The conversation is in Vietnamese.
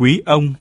quý ông.